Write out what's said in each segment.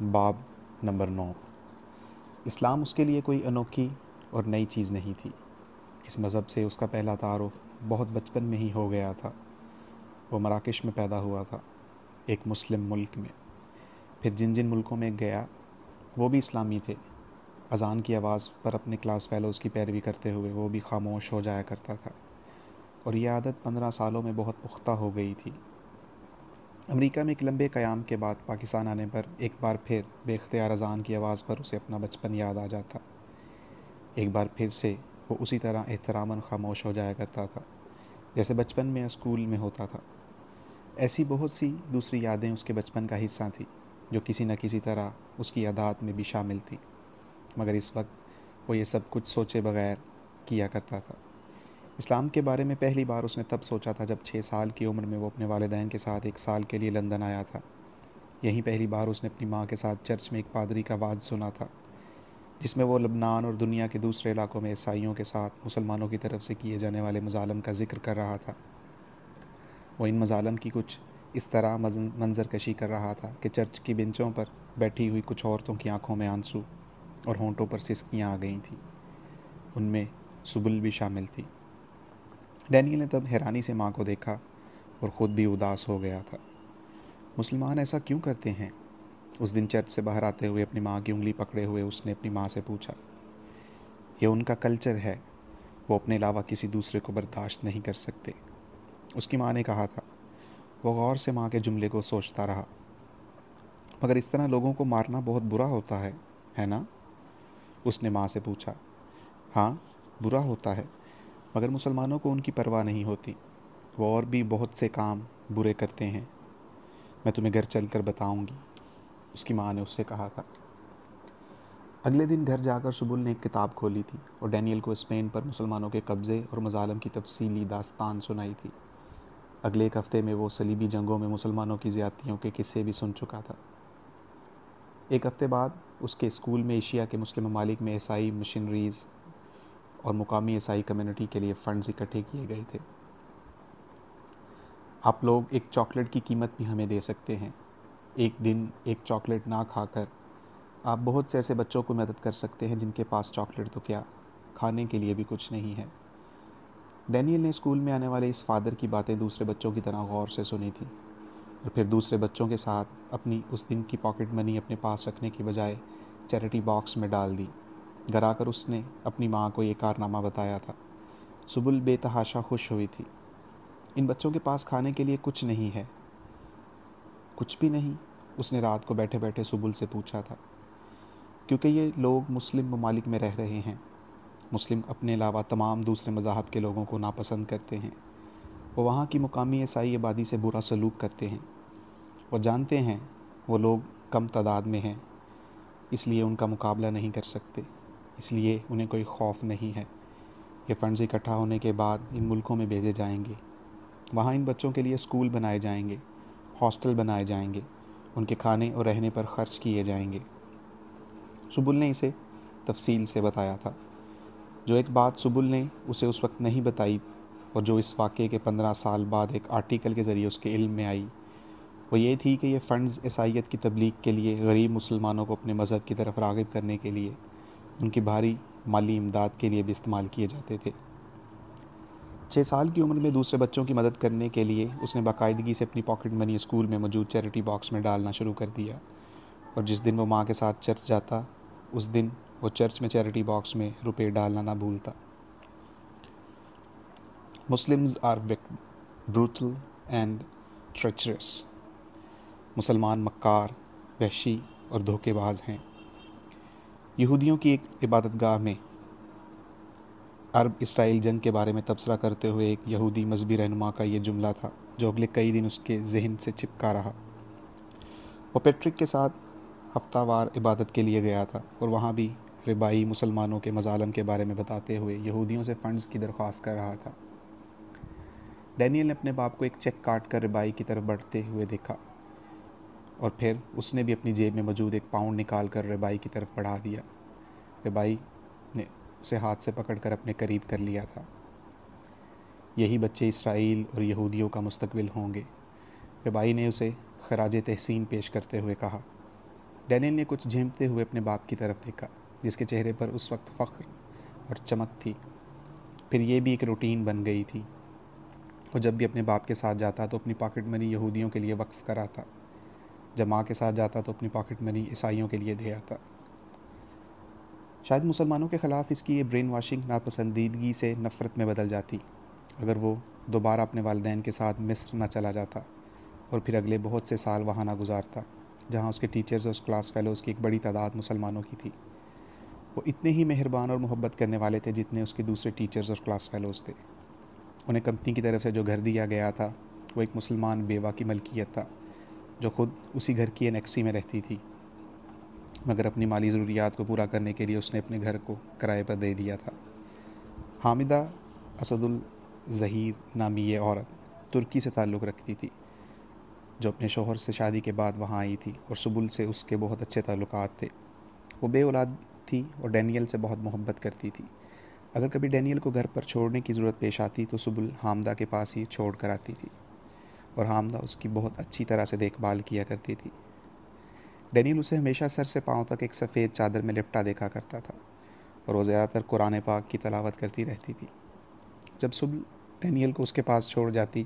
باب نمبر نو۔ اسلام اس کے لیے کوئی انوکھی اور نئی چیز نہیں تھی۔ اس مذہب سے اس کا پہلا تعارف بہت بچپن میں ہی ہو گیا تھا۔ وہ مراکش میں پیدا ہوا تھا، ایک مسلم ملک میں۔ پھر جن جن ملکوں میں گیا، وہ بھی اسلامی تھے۔ اذان کی آواز پر اپنے کلاس فیلوز کی پیروی کرتے ہوئے وہ بھی خاموش ہو جایا کرتا تھا۔ اور یہ عادت پندرہ سالوں میں بہت پختہ ہو گئی تھی۔ امریکہ میں ایک لمبے قیام کے بعد پاکستان آنے پر ایک بار پھر بے اختیار اذان کی آواز پر اسے اپنا بچپن یاد آ جاتا۔ ایک بار پھر سے وہ اسی طرح احتراماً خاموش ہو جایا کرتا تھا، جیسے بچپن میں اسکول میں ہوتا تھا۔ ایسی بہت سی دوسری یادیں اس کے بچپن کا حصہ تھیں جو کسی نہ کسی طرح اس کی عادات میں بھی شامل تھیں مگر اس وقت وہ یہ سب کچھ سوچے بغیر کیا کرتا تھا۔ اسلام کے بارے میں پہلی بار اس نے تب سوچا تھا جب چھ سال کی عمر میں وہ اپنے والدین کے ساتھ ایک سال کے لیے لندن آیا تھا۔ یہیں پہلی بار اس نے اپنی ماں کے ساتھ چرچ میں ایک پادری کا واز سنا تھا، جس میں وہ لبنان اور دنیا کے دوسرے علاقوں میں عیسائیوں کے ساتھ مسلمانوں کی طرف سے کیے جانے والے مظالم کا ذکر کر رہا تھا۔ وہ ان مظالم کی کچھ اس طرح منظر کشی کر رہا تھا کہ چرچ کی بنچوں پر بیٹھی ہوئی کچھ عورتوں کی آنکھوں میں آنسو اور ہونٹوں پر سسکیاں آ گئی تھیں۔ ان میں سبل بھی شامل تھی۔ ڈینیل نے تب حیرانی سے ماں کو دیکھا اور خود بھی اداس ہو گیا تھا۔ مسلمان ایسا کیوں کرتے ہیں؟ اس دن چرچ سے باہر آتے ہوئے اپنی ماں کی انگلی پکڑے ہوئے اس نے اپنی ماں سے پوچھا، یہ ان کا کلچر ہے؟ وہ اپنے علاوہ کسی دوسرے کو برداشت نہیں کر سکتے۔ اس کی ماں نے کہا تھا، وہ غور سے ماں کے جملے کو سوچتا رہا۔ مگر اس طرح لوگوں کو مارنا بہت برا ہوتا ہے ہے نا؟ اس نے ماں سے پوچھا ہاں برا ہوتا ہے۔ مگر مسلمانوں کو ان کی پرواہ نہیں ہوتی۔ وہ اور بھی بہت سے کام برے کرتے ہیں۔ میں تمہیں گھر چل کر بتاؤں گی۔ اس کی ماں نے اس سے کہا تھا۔ اگلے دن گھر جا کر سبل نے ایک کتاب کھولی تھی اور ڈینیل کو اسپین پر مسلمانوں کے قبضے اور مظالم کی تفصیلی داستان سنائی تھی۔ اگلے ایک ہفتے میں وہ صلیبی جنگوں میں مسلمانوں کی زیادتیوں کے قصے بھی سن چکا تھا۔ ایک ہفتے بعد اس کے اسکول میں ایشیا کے مسلم ممالک میں عیسائی مشنریز اور مقامی عیسائی کمیونٹی کے لیے فنڈز اکٹھے کیے گئے تھے۔ آپ لوگ ایک چاکلیٹ کی قیمت بھی ہمیں دے سکتے ہیں۔ ایک دن ایک چاکلیٹ نہ کھا کر آپ بہت سے ایسے بچوں کو مدد کر سکتے ہیں جن کے پاس چاکلیٹ تو کیا کھانے کے لیے بھی کچھ نہیں ہے۔ ڈینیل نے اسکول میں آنے والے اس فادر کی باتیں دوسرے بچوں کی طرح غور سے سنی تھی اور پھر دوسرے بچوں کے ساتھ اپنی اس دن کی پاکٹ منی اپنے پاس رکھنے کی بجائے چیریٹی باکس میں ڈال دی۔ گھر آ کر اس نے اپنی ماں کو یہ کارنامہ بتایا تھا۔ سبل بے تحاشا خوش ہوئی تھی۔ ان بچوں کے پاس کھانے کے لیے کچھ نہیں ہے۔ کچھ بھی نہیں، اس نے رات کو بیٹھے بیٹھے سبل سے پوچھا تھا۔ کیونکہ یہ لوگ مسلم ممالک میں رہ رہے ہیں۔ مسلم اپنے علاوہ تمام دوسرے مذاہب کے لوگوں کو ناپسند کرتے ہیں۔ وہ وہاں کی مقامی عیسائی آبادی سے برا سلوک کرتے ہیں۔ وہ جانتے ہیں وہ لوگ کم تعداد میں ہیں، اس لیے ان کا مقابلہ نہیں کر سکتے۔ اس لیے انہیں کوئی خوف نہیں ہے۔ یہ فنڈز اکٹھا ہونے کے بعد ان ملکوں میں بھیجے جائیں گے۔ وہاں ان بچوں کے لیے اسکول بنائے جائیں گے، ہاسٹل بنائے جائیں گے، ان کے کھانے اور رہنے پر خرچ کیے جائیں گے۔ سبل نے اسے تفصیل سے بتایا تھا۔ جو ایک بات سبل نے اسے اس وقت نہیں بتائی اور جو اس واقعے کے پندرہ سال بعد ایک آرٹیکل کے ذریعے اس کے علم میں آئی، وہ یہ تھی کہ یہ فنڈز عیسائیت کی تبلیغ کے لیے غریب مسلمانوں کو اپنے مذہب کی طرف راغب کرنے کے لیے ان کی بھاری مالی امداد کے لیے بھی استعمال کیے جاتے تھے۔ چھ سال کی عمر میں دوسرے بچوں کی مدد کرنے کے لیے اس نے باقاعدگی سے اپنی پاکٹ منی اسکول میں موجود چیریٹی باکس میں ڈالنا شروع کر دیا اور جس دن وہ ماں کے ساتھ چرچ جاتا، اس دن وہ چرچ میں چیریٹی باکس میں روپے ڈالنا نہ بھولتا۔ Muslims are brutal and treacherous مسلمان مکار، وحشی اور دھوکے باز ہیں۔ یہودیوں کی ایک عبادت گاہ میں عرب اسرائیل جنگ کے بارے میں تبصرہ کرتے ہوئے ایک یہودی مذہبی رہنما کا یہ جملہ تھا جو اگلے کئی دن اس کے ذہن سے چپکا رہا۔ وہ پیٹرک کے ساتھ ہفتہ وار عبادت کے لیے گیا تھا اور وہاں بھی ربائی مسلمانوں کے مظالم کے بارے میں بتاتے ہوئے یہودیوں سے فنڈز کی درخواست کر رہا تھا۔ ڈینیل نے اپنے باپ کو ایک چیک کاٹ کر ربائی کی طرف بڑھتے ہوئے دیکھا۔ اور پھر اس نے بھی اپنی جیب میں موجود ایک پاؤنڈ نکال کر ربائی کی طرف بڑھا دیا۔ ربائی نے اسے ہاتھ سے پکڑ کر اپنے قریب کر لیا تھا۔ یہی بچے اسرائیل اور یہودیوں کا مستقبل ہوں گے۔ ربائی نے اسے خراج تحسین پیش کرتے ہوئے کہا۔ ڈینیل نے کچھ جھیمتے ہوئے اپنے باپ کی طرف دیکھا، جس کے چہرے پر اس وقت فخر اور چمک تھی۔ پھر یہ بھی ایک روٹین بن گئی تھی۔ وہ جب بھی اپنے باپ کے ساتھ جاتا تو اپنی پاکٹ منی یہودیوں کے لیے وقف کراتا۔ جب ماں کے ساتھ جاتا تو اپنی پاکٹ منی عیسائیوں کے لیے دے آتا۔ شاید مسلمانوں کے خلاف اس کی یہ برین واشنگ ناپسندیدگی سے نفرت میں بدل جاتی، اگر وہ دوبارہ اپنے والدین کے ساتھ مصر نہ چلا جاتا اور پھر اگلے بہت سے سال وہاں نہ گزارتا، جہاں اس کے ٹیچرز اور اس کلاس فیلوز کی ایک بڑی تعداد مسلمانوں کی تھی۔ وہ اتنے ہی مہربان اور محبت کرنے والے تھے جتنے اس کے دوسرے ٹیچرز اور کلاس فیلوز تھے۔ انہیں کمپنی کی طرف سے جو گھر دیا گیا تھا، وہ ایک مسلمان بیوہ کی ملکیت تھا۔ جو خود اسی گھر کی انیکسی میں رہتی تھی۔ مگر اپنی مالی ضروریات کو پورا کرنے کے لیے اس نے اپنے گھر کو کرائے پر دے دیا تھا۔ حامدہ اسد الظہیر نامی یہ عورت ترکی سے تعلق رکھتی تھی، جو اپنے شوہر سے شادی کے بعد وہاں آئی تھی اور سبل سے اس کے بہت اچھے تعلقات تھے۔ وہ بے اولاد تھی اور ڈینیل سے بہت محبت کرتی تھی۔ اگر کبھی ڈینیل کو گھر پر چھوڑنے کی ضرورت پیش آتی تو سبل حامدہ کے پاس ہی چھوڑ کر آتی تھی۔ اور ہاں، حامدہ اس کی بہت اچھی طرح سے دیکھ بھال کیا کرتی تھی۔ ڈینیل اسے ہمیشہ سر سے پاؤں تک ایک سفید چادر میں لپٹا دیکھا کرتا تھا اور وہ زیادہ تر قرآن پاک کی تلاوت کرتی رہتی تھی۔ جب سبل ڈینیل کو اس کے پاس چھوڑ جاتی،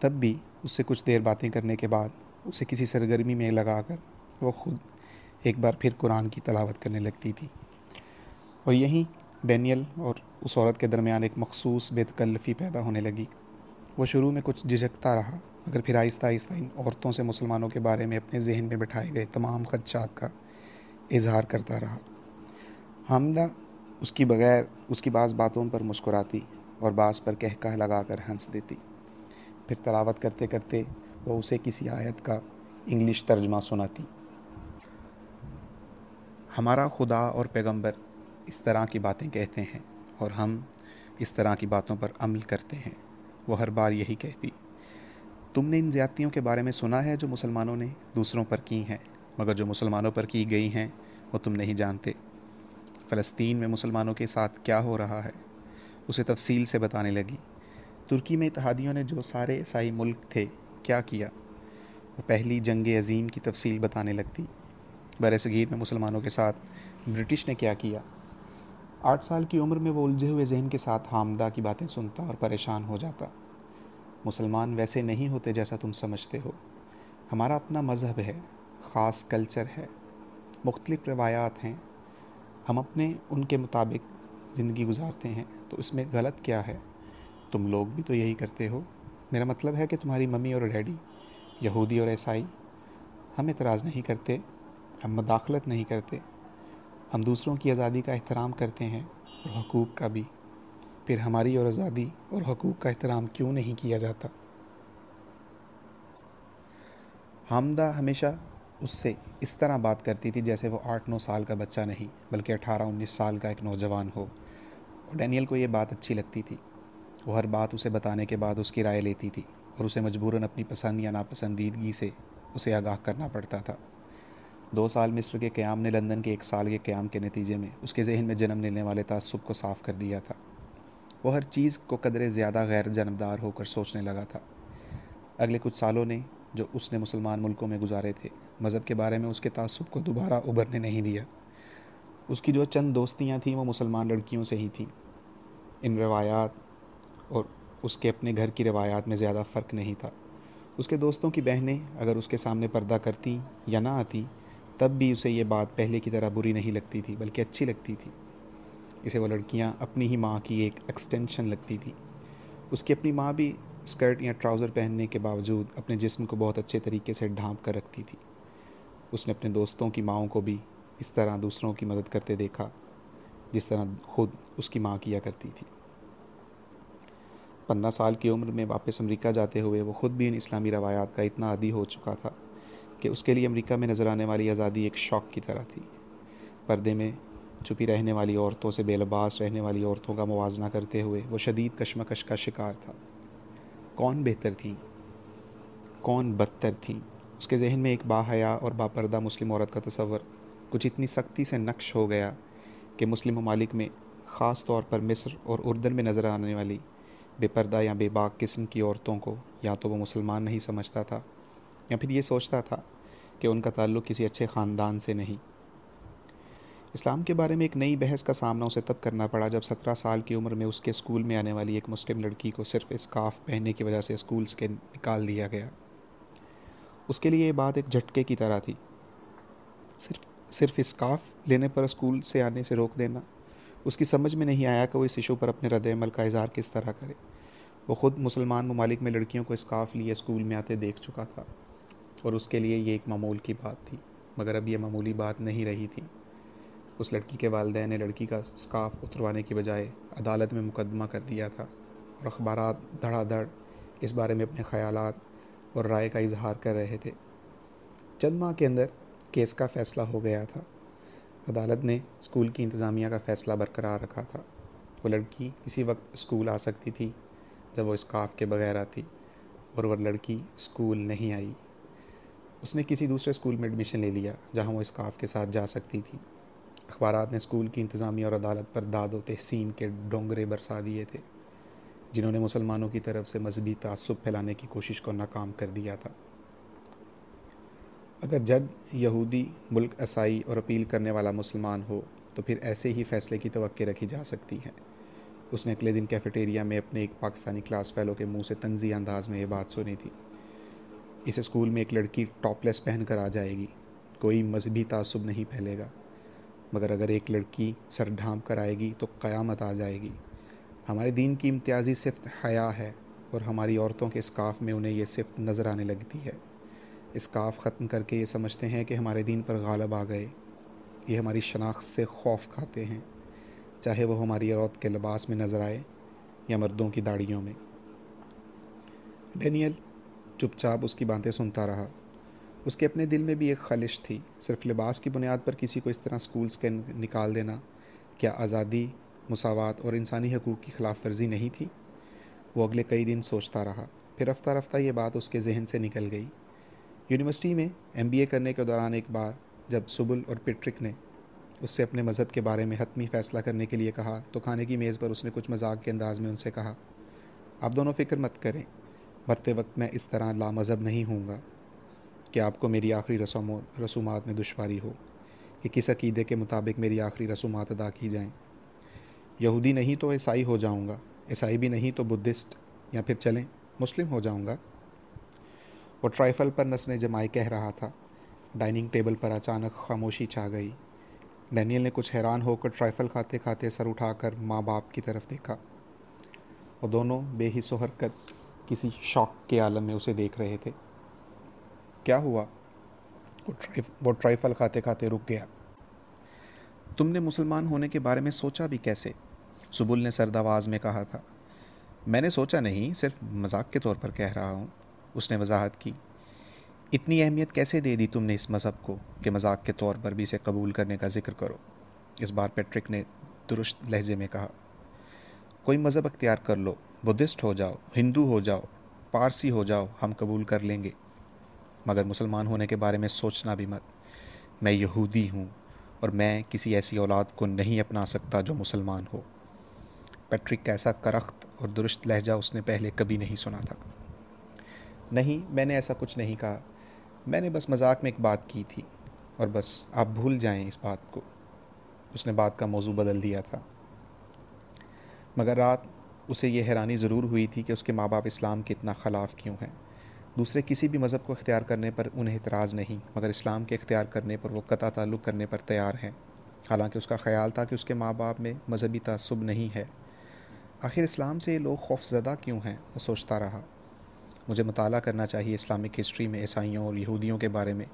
تب بھی اس سے کچھ دیر باتیں کرنے کے بعد اسے کسی سرگرمی میں لگا کر وہ خود ایک بار پھر قرآن کی تلاوت کرنے لگتی تھی۔ اور یہیں ڈینیل اور اس عورت کے درمیان ایک مخصوص بے تکلفی پیدا ہونے لگی۔ وہ شروع میں کچھ جھجکتا رہا، مگر پھر آہستہ آہستہ ان عورتوں سے مسلمانوں کے بارے میں اپنے ذہن میں بٹھائے گئے تمام خدشات کا اظہار کرتا رہا۔ حامدہ اس کی بغیر اس کی بعض باتوں پر مسکراتی اور بعض پر کہہ کہہ لگا کر ہنس دیتی۔ پھر تلاوت کرتے کرتے وہ اسے کسی آیت کا انگلش ترجمہ سناتی۔ ہمارا خدا اور پیغمبر اس طرح کی باتیں کہتے ہیں اور ہم اس طرح کی باتوں پر عمل کرتے ہیں۔ وہ ہر بار یہی کہتی، تم نے ان زیادتیوں کے بارے میں سنا ہے جو مسلمانوں نے دوسروں پر کی ہیں، مگر جو مسلمانوں پر کی گئی ہیں، وہ تم نہیں جانتے۔ فلسطین میں مسلمانوں کے ساتھ کیا ہو رہا ہے؟ اسے تفصیل سے بتانے لگی، ترکی میں اتحادیوں نے جو سارے عیسائی ملک تھے، کیا کیا؟ وہ پہلی جنگ عظیم کی تفصیل بتانے لگتی بر صغیر میں مسلمانوں کے ساتھ برٹش نے کیا کیا؟ آٹھ سال کی عمر میں وہ الجھے ہوئے ذہن کے ساتھ حامدہ کی باتیں سنتا اور پریشان ہو جاتا۔ مسلمان ویسے نہیں ہوتے جیسا تم سمجھتے ہو۔ ہمارا اپنا مذہب ہے، خاص کلچر ہے۔ مختلف روایات ہیں۔ ہم اپنے، ان کے مطابق زندگی گزارتے ہیں۔ تو اس میں غلط کیا ہے؟ تم لوگ بھی تو یہی کرتے ہو۔ میرا مطلب ہے کہ تمہاری ممی اور ڈیڈی، یہودی اور عیسائی، ہم اعتراض نہیں کرتے، ہم مداخلت نہیں کرتے۔ ہم دوسروں کی آزادی کا احترام کرتے ہیں اور حقوق کا بھی۔ پھر ہماری اور آزادی اور حقوق کا احترام کیوں نہیں کیا جاتا؟ حامدہ ہمیشہ اس سے اس طرح بات کرتی تھی جیسے وہ آٹھ نو سال کا بچہ نہیں، بلکہ اٹھارہ انیس سال کا ایک نوجوان ہو۔ اور ڈینیل کو یہ بات اچھی لگتی تھی۔ وہ ہر بات اسے بتانے کے بعد اس کی رائے لیتی تھی اور اسے مجبوراً اپنی پسند یا ناپسندیدگی سے اسے آگاہ کرنا پڑتا تھا۔ دو سال مصر کے قیام نے لندن کے ایک سال کے قیام کے نتیجے میں اس کے ذہن میں جنم لینے والے تعصب کو صاف کر دیا تھا۔ وہ ہر چیز کو قدرے زیادہ غیر جنمدار ہو کر سوچنے لگا تھا۔ اگلے کچھ سالوں نے جو اس نے مسلمان ملکوں میں گزارے تھے، مذہب کے بارے میں اس کے تعصب کو دوبارہ ابھرنے نہیں دیا۔ اس کی جو چند دوستیاں تھیں، وہ مسلمان لڑکیوں سے ہی تھیں۔ ان روایات اور اس کے اپنے گھر کی روایات میں زیادہ فرق نہیں تھا۔ اس کے دوستوں کی بہنیں اگر اس کے سامنے پردہ کرتی یا نہ آتی تب بھی اسے یہ بات پہلے کی طرح بری نہیں لگتی تھی، بلکہ اچھی لگتی تھی۔ اسے وہ لڑکیاں اپنی ہی ماں کی ایک ایکسٹینشن لگتی تھی۔ اس کی اپنی ماں بھی اسکرٹ یا ٹراؤزر پہننے کے باوجود اپنے جسم کو بہت اچھے طریقے سے ڈھانپ کر رکھتی تھی۔ اس نے اپنے دوستوں کی ماؤں کو بھی اس طرح دوسروں کی مدد کرتے دیکھا، جس طرح خود اس کی ماں کیا کرتی تھی۔ پندرہ سال کی عمر میں واپس امریکہ جاتے ہوئے وہ خود بھی ان اسلامی روایات کا اتنا عادی ہو چکا تھا۔ کہ اس کے لیے امریکہ میں نظر آنے والی آزادی ایک شوق کی طرح تھی۔ پردے میں چھپی رہنے والی عورتوں سے بے لباس رہنے والی عورتوں کا موازنہ کرتے ہوئے وہ شدید کشمکش کا شکار تھا۔ کون بہتر تھی؟ کون بدتر تھی؟ اس کے ذہن میں ایک باحیا اور باپردہ مسلم عورت کا تصور کچھ اتنی سختی سے نقش ہو گیا کہ مسلم ممالک میں خاص طور پر مصر اور اردن میں نظر آنے والی بے پردہ یا بے باک قسم کی عورتوں کو یا تو وہ مسلمان نہیں سمجھتا تھا یا پھر یہ سوچتا تھا کہ ان کا تعلق کسی اچھے خاندان سے نہیں۔ اسلام کے بارے میں ایک نئی بحث کا سامنا اسے تب کرنا پڑا جب سترہ سال کی عمر میں اس کے اسکول میں آنے والی ایک مسلم لڑکی کو صرف اسکاف پہننے کی وجہ سے اسکول سے نکال دیا گیا۔ اس کے لیے یہ بات ایک جھٹکے کی طرح تھی۔ صرف صرف اسکاف لینے پر اسکول سے آنے سے روک دینا۔ اس کی سمجھ میں نہیں آیا کہ وہ اس ایشو پر اپنے رد عمل کا اظہار کس طرح کرے۔ وہ خود مسلمان ممالک میں لڑکیوں کو اسکاف لیے اسکول میں آتے دیکھ چکا تھا۔ اور اس کے لیے یہ ایک معمول کی بات تھی، مگر اب یہ معمولی بات نہیں رہی تھی۔ اس لڑکی کے والدین نے لڑکی کا اسکاف اتروانے کی بجائے عدالت میں مقدمہ کر دیا تھا اور اخبارات دھڑا دھڑ اس بارے میں اپنے خیالات اور رائے کا اظہار کر رہے تھے۔ چند ماہ کے اندر کیس کا فیصلہ ہو گیا تھا۔ عدالت نے اسکول کی انتظامیہ کا فیصلہ برقرار رکھا تھا۔ وہ لڑکی اسی وقت اسکول آ سکتی تھی جب وہ اسکاف کے بغیر آتی اور وہ لڑکی اسکول نہیں آئی۔ اس نے کسی دوسرے اسکول میں ایڈمیشن لے لیا جہاں وہ اسکاف کے ساتھ جا سکتی تھی۔ اخبارات نے اسکول کی انتظامیہ اور عدالت پر داد و تحسین کے ڈونگرے برسا دیے تھے، جنہوں نے مسلمانوں کی طرف سے مذہبی تعصب پھیلانے کی کوشش کو ناکام کر دیا تھا۔ اگر جد یہودی ملک عیسائی اور اپیل کرنے والا مسلمان ہو تو پھر ایسے ہی فیصلے کی توقع رکھی جا سکتی ہے۔ اس نے اگلے دن کیفیٹیریا میں اپنے ایک پاکستانی کلاس فیلو کے منہ سے تنزی انداز میں یہ بات سنی تھی۔ اس اسکول میں ایک لڑکی ٹاپ لیس پہن کر آ جائے گی۔ کوئی مذہبی تعصب نہیں پھیلے گا۔ مگر اگر ایک لڑکی سر ڈھانپ کر آئے گی تو قیامت آ جائے گی۔ ہمارے دین کی امتیازی صفت حیا ہے اور ہماری عورتوں کے اسکاف میں انہیں یہ صفت نظر آنے لگتی ہے۔ اسکاف ختم کر کے یہ سمجھتے ہیں کہ ہمارے دین پر غالب آ گئے۔ یہ ہماری شناخت سے خوف کھاتے ہیں۔ چاہے وہ ہماری عورت کے لباس میں نظر آئے یا مردوں کی داڑیوں میں۔ ڈینیل چپ چاپ اس کی باتیں سنتا رہا۔ اس کے اپنے دل میں بھی ایک خلش تھی، صرف لباس کی بنیاد پر کسی کو اس طرح اسکولس کے نکال دینا۔ کیا آزادی، مساوات اور انسانی حقوق کی خلاف ورزی نہیں تھی؟ وہ اگلے کئی دن سوچتا رہا، پھر رفتہ رفتہ یہ بات اس کے ذہن سے نکل گئی۔ یونیورسٹی میں ایم بی اے کرنے کے دوران ایک بار جب سبل اور پیٹرک نے اس سے اپنے مذہب کے بارے میں حتمی فیصلہ کرنے کے لیے کہا تو کھانے کی میز پر اس نے کچھ مذاق کے انداز میں ان سے کہا، آپ دونوں فکر مت کریں مرتے وقت میں اس طرح لامذہب نہیں ہوں گا کہ آپ کو میری آخری رسوم رسومات میں دشواری ہو کہ کس عقیدے کے مطابق میری آخری رسومات ادا کی جائیں۔ یہودی نہیں تو عیسائی ہو جاؤں گا، عیسائی بھی نہیں تو بدھسٹ یا پھر چلیں، مسلم ہو جاؤں گا۔ وہ ٹرائفل پر نسنے جمائے کہہ رہا تھا، ڈائننگ ٹیبل پر اچانک خاموشی چھا گئی۔ ڈینیل نے کچھ حیران ہو کر ٹرائفل کھاتے کھاتے سر اٹھا کر ماں باپ کی طرف دیکھا۔ وہ دونوں بے حص و حرکت کسی شوق کے عالم میں اسے دیکھ رہے تھے۔ کیا ہوا؟ وہ ٹرائفل کھاتے کھاتے رک گیا۔ تم نے مسلمان ہونے کے بارے میں سوچا بھی کیسے؟ سبل نے سرد آواز میں کہا تھا۔ میں نے سوچا نہیں، صرف مذاق کے طور پر کہہ رہا ہوں۔ اس نے وضاحت کی۔ اتنی اہمیت کیسے دے دی تم نے اس مذہب کو کہ مذاق کے طور پر بھی اسے قبول کرنے کا ذکر کرو؟ اس بار پیٹرک نے درست لہجے میں کہا۔ کوئی مذہب اختیار کر لو۔ بدھسٹ ہو جاؤ، ہندو ہو جاؤ، پارسی ہو جاؤ، ہم قبول کر لیں گے۔ مگر مسلمان ہونے کے بارے میں سوچنا بھی مت۔ میں یہودی ہوں اور میں کسی ایسی اولاد کو نہیں اپنا سکتا جو مسلمان ہو۔ پیٹرک کا ایسا کرخت اور درست لہجہ اس نے پہلے کبھی نہیں سنا تھا۔ نہیں، میں نے ایسا کچھ نہیں کہا۔ میں نے بس مذاق میں ایک بات کی تھی اور بس آپ بھول جائیں اس بات کو۔ اس نے بات کا موضوع بدل دیا تھا۔ مگر رات اسے یہ حیرانی ضرور ہوئی تھی کہ اس کے ماں باپ اسلام کے اتنا خلاف کیوں ہیں۔ دوسرے کسی بھی مذہب کو اختیار کرنے پر انہیں اعتراض نہیں، مگر اسلام کے اختیار کرنے پر وہ قطع تعلق کرنے پر تیار ہیں۔ حالانکہ اس کا خیال تھا کہ اس کے ماں باپ میں مذہبی تعصب نہیں ہے۔ آخر اسلام سے یہ لوگ خوف زدہ کیوں ہیں؟ وہ سوچتا رہا۔ مجھے مطالعہ کرنا چاہیے اسلامک ہسٹری میں عیسائیوں اور یہودیوں کے بارے میں۔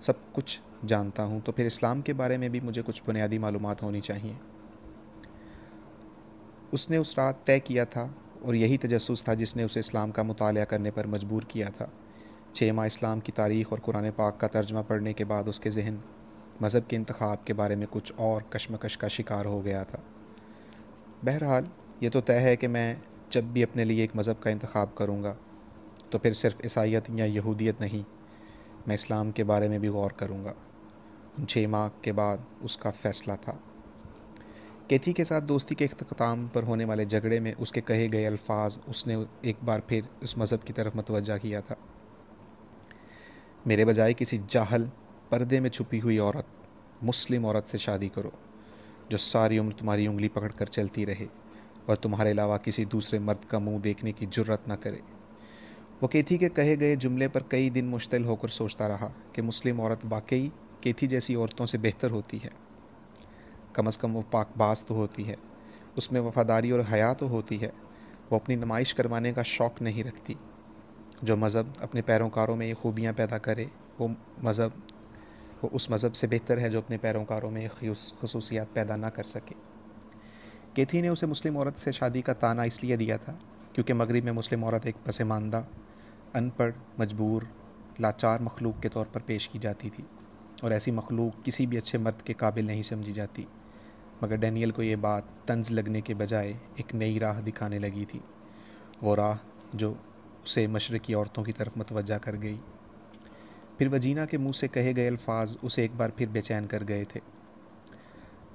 سب کچھ جانتا ہوں تو پھر اسلام کے بارے میں بھی مجھے کچھ بنیادی معلومات ہونی چاہیے۔ اس نے اس رات طے کیا تھا اور یہی تجسس تھا جس نے اسے اسلام کا مطالعہ کرنے پر مجبور کیا تھا۔ چھ ماہ اسلام کی تاریخ اور قرآن پاک کا ترجمہ پڑھنے کے بعد اس کے ذہن، مذہب کے انتخاب کے بارے میں کچھ اور کشمکش کا شکار ہو گیا تھا۔ بہرحال، یہ تو طے ہے کہ میں جب بھی اپنے لیے ایک مذہب کا انتخاب کروں گا، تو پھر صرف عیسائیت یا یہودیت نہیں، میں اسلام کے بارے میں بھی غور کروں گا۔ ان چھ ماہ کے بعد اس کا فیصلہ تھا۔ کیتھی کے ساتھ دوستی کے اختتام پر ہونے والے جھگڑے میں اس کے کہے گئے الفاظ اس نے ایک بار پھر اس مذہب کی طرف متوجہ کیا تھا۔ میرے بجائے کسی جاہل پردے میں چھپی ہوئی عورت، مسلم عورت سے شادی کرو، جو ساری عمر تمہاری انگلی پکڑ کر چلتی رہے اور تمہارے علاوہ کسی دوسرے مرد کا منہ دیکھنے کی جرت نہ کرے۔ وہ کیتھی کے کہے گئے جملے پر کئی دن مشتل ہو کر سوچتا رہا کہ مسلم عورت واقعی کیتھی جیسی عورتوں سے بہتر ہوتی ہے۔ کم از کم وہ پاک باز تو ہوتی ہے۔ اس میں وفاداری اور حیا تو ہوتی ہے۔ وہ اپنی نمائش کروانے کا شوق نہیں رکھتی۔ جو مذہب اپنے پیروکاروں میں یہ خوبیاں پیدا کرے، وہ مذہب، وہ اس مذہب سے بہتر ہے جو اپنے پیروکاروں میں یہ خصوصیات پیدا نہ کر سکے۔ کیتھی نے اسے مسلم عورت سے شادی کا تانا اس لیے دیا تھا کیونکہ مغرب میں مسلم عورت ایک پسماندہ ان پڑھ مجبور، لاچار مخلوق کے طور پر پیش کی جاتی تھی اور ایسی مخلوق کسی بھی اچھے مرد کے قابل نہیں سمجھی جاتی۔ مگر ڈینیل کو یہ بات طنز لگنے کے بجائے ایک نئی راہ دکھانے لگی تھی۔ وہ راہ جو اسے مشرقی عورتوں کی طرف متوجہ کر گئی۔ پھر وجینا کے منہ سے کہے گئے الفاظ اسے ایک بار پھر بے چین کر گئے تھے۔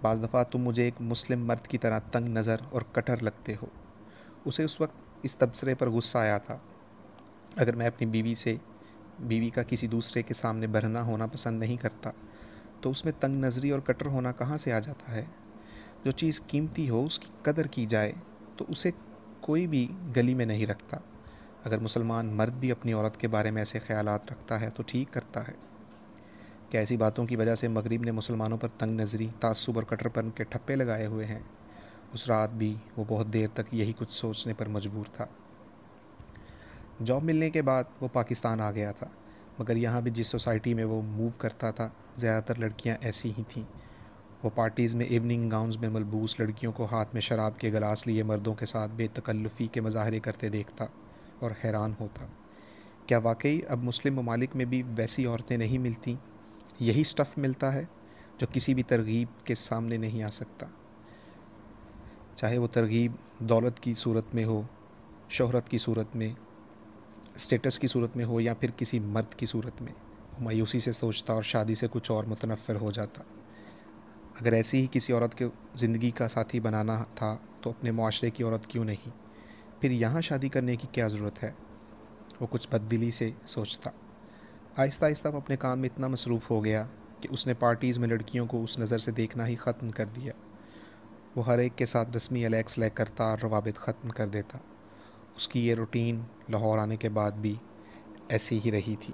بعض دفعہ تم مجھے ایک مسلم مرد کی طرح تنگ نظر اور کٹر لگتے ہو۔ اسے اس وقت اس تبصرے پر غصہ آیا تھا۔ اگر میں اپنی بیوی سے، بیوی کا کسی دوسرے کے سامنے بھرنا ہونا پسند نہیں کرتا، تو اس میں تنگ نظری اور کٹر ہونا کہاں سے آ جاتا ہے؟ جو چیز قیمتی ہو، اس کی قدر کی جائے، تو اسے کوئی بھی گلی میں نہیں رکھتا۔ اگر مسلمان مرد بھی اپنی عورت کے بارے میں ایسے خیالات رکھتا ہے، تو ٹھیک کرتا ہے۔ کہ ایسی باتوں کی وجہ سے مغرب نے مسلمانوں پر تنگ نظری، تعصب اور کٹر پر ان کے ٹھپے لگائے ہوئے ہیں؟ اس رات بھی وہ بہت دیر تک یہی کچھ سوچنے پر مجبور تھا۔ جاب ملنے کے بعد وہ پاکستان آ گیا تھا، مگر یہاں بھی جس سوسائٹی میں وہ موو کرتا تھا، زیادہ تر لڑکیاں ایسی ہی تھیں۔ وہ پارٹیز میں ایوننگ گاؤنز میں ملبوس لڑکیوں کو ہاتھ میں شراب کے گلاس لیے مردوں کے ساتھ بے تکلفی کے مظاہرے کرتے دیکھتا اور حیران ہوتا۔ کیا واقعی اب مسلم ممالک میں بھی ویسی عورتیں نہیں ملتیں؟ یہی سٹف ملتا ہے جو کسی بھی ترغیب کے سامنے نہیں آ سکتا۔ چاہے وہ ترغیب دولت کی صورت میں ہو، شہرت کی صورت میں اسٹیٹس کی صورت میں ہو یا پھر کسی مرد کی صورت میں، وہ مایوسی سے سوچتا اور شادی سے کچھ اور متنفر ہو جاتا۔ اگر ایسی ہی کسی عورت کے زندگی کا ساتھی بنانا تھا تو اپنے معاشرے کی عورت کیوں نہیں؟ پھر یہاں شادی کرنے کی کیا ضرورت ہے؟ وہ کچھ بد دلی سے سوچتا۔ آہستہ آہستہ وہ اپنے کام میں اتنا مصروف ہو گیا کہ اس نے پارٹیز میں لڑکیوں کو اس نظر سے دیکھنا ہی ختم کر دیا۔ وہ ہر ایک کے ساتھ رسمی الیکس لے کرتا اور روابط ختم کر دیتا۔ اس کی یہ روٹین لاہور آنے کے بعد بھی ایسی ہی رہی تھی۔